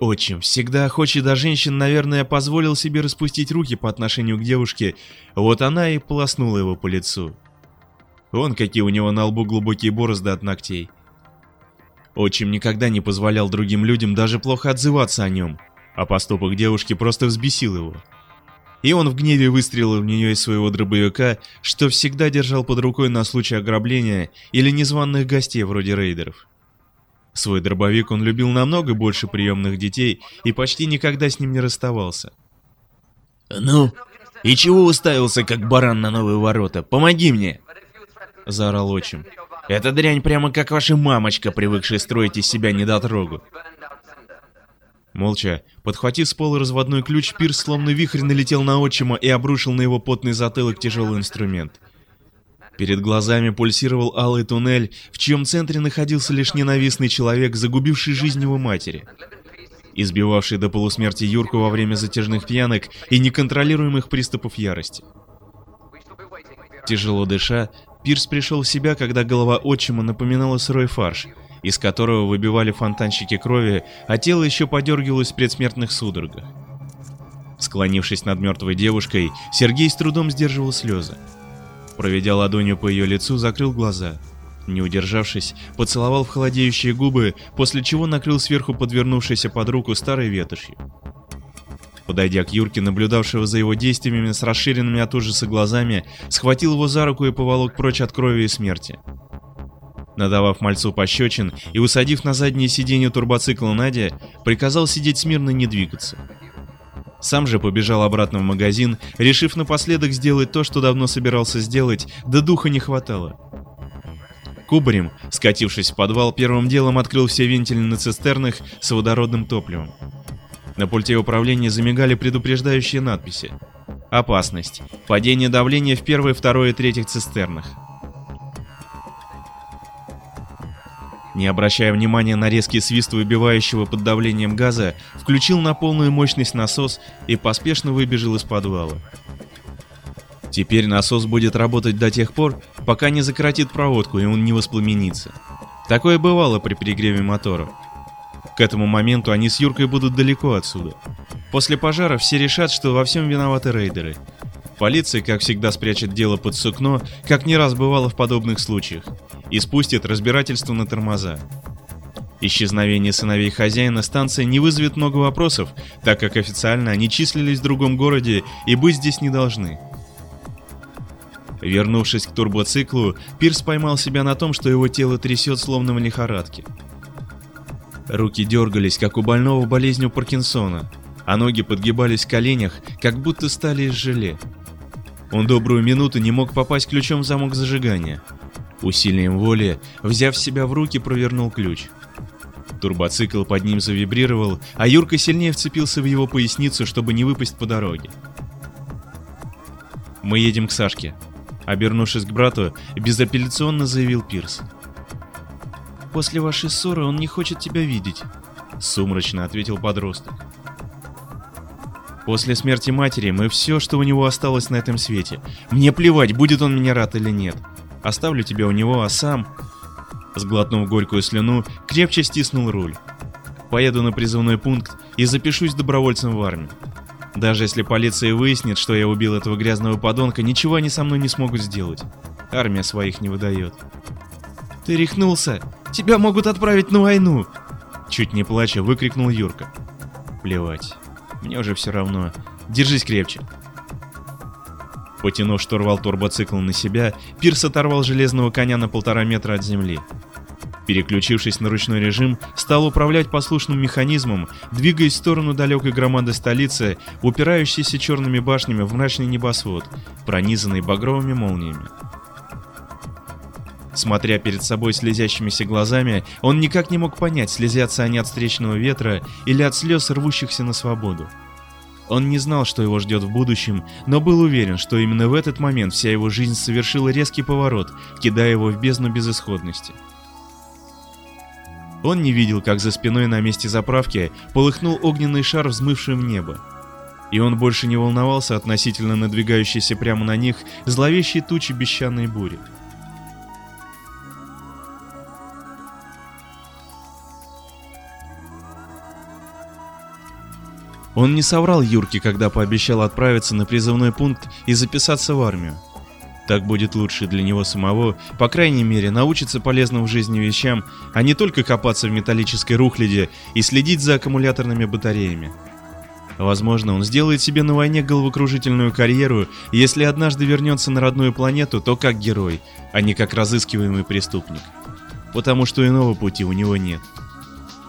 Отчим, всегда охочий до женщин, наверное, позволил себе распустить руки по отношению к девушке, вот она и полоснула его по лицу. Вон какие у него на лбу глубокие борозды от ногтей. Отчим никогда не позволял другим людям даже плохо отзываться о нем, а поступок девушки просто взбесил его. И он в гневе выстрелил в нее из своего дробовика, что всегда держал под рукой на случай ограбления или незваных гостей вроде рейдеров. Свой дробовик он любил намного больше приемных детей и почти никогда с ним не расставался. «Ну, и чего уставился, как баран на новые ворота? Помоги мне!» — заорал отчим. «Эта дрянь прямо как ваша мамочка, привыкшая строить из себя недотрогу». Молча, подхватив с пола разводной ключ, Пирс словно вихрь налетел на отчима и обрушил на его потный затылок тяжелый инструмент. Перед глазами пульсировал алый туннель, в чьем центре находился лишь ненавистный человек, загубивший жизнь его матери. Избивавший до полусмерти Юрку во время затяжных пьянок и неконтролируемых приступов ярости. Тяжело дыша, Пирс пришел в себя, когда голова отчима напоминала сырой фарш, из которого выбивали фонтанчики крови, а тело еще подергивалось в предсмертных судорогах. Склонившись над мертвой девушкой, Сергей с трудом сдерживал слезы. Проведя ладонью по ее лицу, закрыл глаза. Не удержавшись, поцеловал в холодеющие губы, после чего накрыл сверху подвернувшейся под руку старой ветошью. Подойдя к Юрке, наблюдавшего за его действиями с расширенными от ужаса глазами, схватил его за руку и поволок прочь от крови и смерти. Надавав мальцу пощечин и усадив на заднее сиденье турбоцикла Надя, приказал сидеть смирно и не двигаться. Сам же побежал обратно в магазин, решив напоследок сделать то, что давно собирался сделать, да духа не хватало. Кубарем, скатившись в подвал, первым делом открыл все вентили на цистернах с водородным топливом. На пульте управления замигали предупреждающие надписи. Опасность. Падение давления в первой, второй и третьих цистернах. Не обращая внимания на резкий свист выбивающего под давлением газа, включил на полную мощность насос и поспешно выбежал из подвала. Теперь насос будет работать до тех пор, пока не закоротит проводку и он не воспламенится. Такое бывало при перегреве мотора. К этому моменту они с Юркой будут далеко отсюда. После пожара все решат, что во всем виноваты рейдеры. Полиция, как всегда, спрячет дело под сукно, как не раз бывало в подобных случаях и спустит разбирательство на тормоза. Исчезновение сыновей хозяина станции не вызовет много вопросов, так как официально они числились в другом городе и быть здесь не должны. Вернувшись к турбоциклу, Пирс поймал себя на том, что его тело трясет словно в лихорадке. Руки дергались, как у больного болезнью Паркинсона, а ноги подгибались в коленях, как будто стали из желе. Он добрую минуту не мог попасть ключом в замок зажигания – Усилием воли, взяв себя в руки, провернул ключ. Турбоцикл под ним завибрировал, а Юрка сильнее вцепился в его поясницу, чтобы не выпасть по дороге. «Мы едем к Сашке», — обернувшись к брату, безапелляционно заявил Пирс. «После вашей ссоры он не хочет тебя видеть», — сумрачно ответил подросток. «После смерти матери мы все, что у него осталось на этом свете. Мне плевать, будет он меня рад или нет. Оставлю тебя у него, а сам...» Сглотнув горькую слюну, крепче стиснул руль. «Поеду на призывной пункт и запишусь добровольцем в армию. Даже если полиция выяснит, что я убил этого грязного подонка, ничего они со мной не смогут сделать. Армия своих не выдает». «Ты рехнулся? Тебя могут отправить на войну!» Чуть не плача, выкрикнул Юрка. «Плевать. Мне уже все равно. Держись крепче. Потянув штурвал турбоцикла на себя, Пирс оторвал железного коня на полтора метра от земли. Переключившись на ручной режим, стал управлять послушным механизмом, двигаясь в сторону далекой громады столицы, упирающейся черными башнями в мрачный небосвод, пронизанный багровыми молниями. Смотря перед собой слезящимися глазами, он никак не мог понять, слезятся они от встречного ветра или от слез, рвущихся на свободу. Он не знал, что его ждет в будущем, но был уверен, что именно в этот момент вся его жизнь совершила резкий поворот, кидая его в бездну безысходности. Он не видел, как за спиной на месте заправки полыхнул огненный шар, взмывший в небо. И он больше не волновался относительно надвигающейся прямо на них зловещей тучи бесчанной бури. Он не соврал Юрке, когда пообещал отправиться на призывной пункт и записаться в армию. Так будет лучше для него самого, по крайней мере, научиться полезным в жизни вещам, а не только копаться в металлической рухляде и следить за аккумуляторными батареями. Возможно, он сделает себе на войне головокружительную карьеру, если однажды вернется на родную планету, то как герой, а не как разыскиваемый преступник. Потому что иного пути у него нет.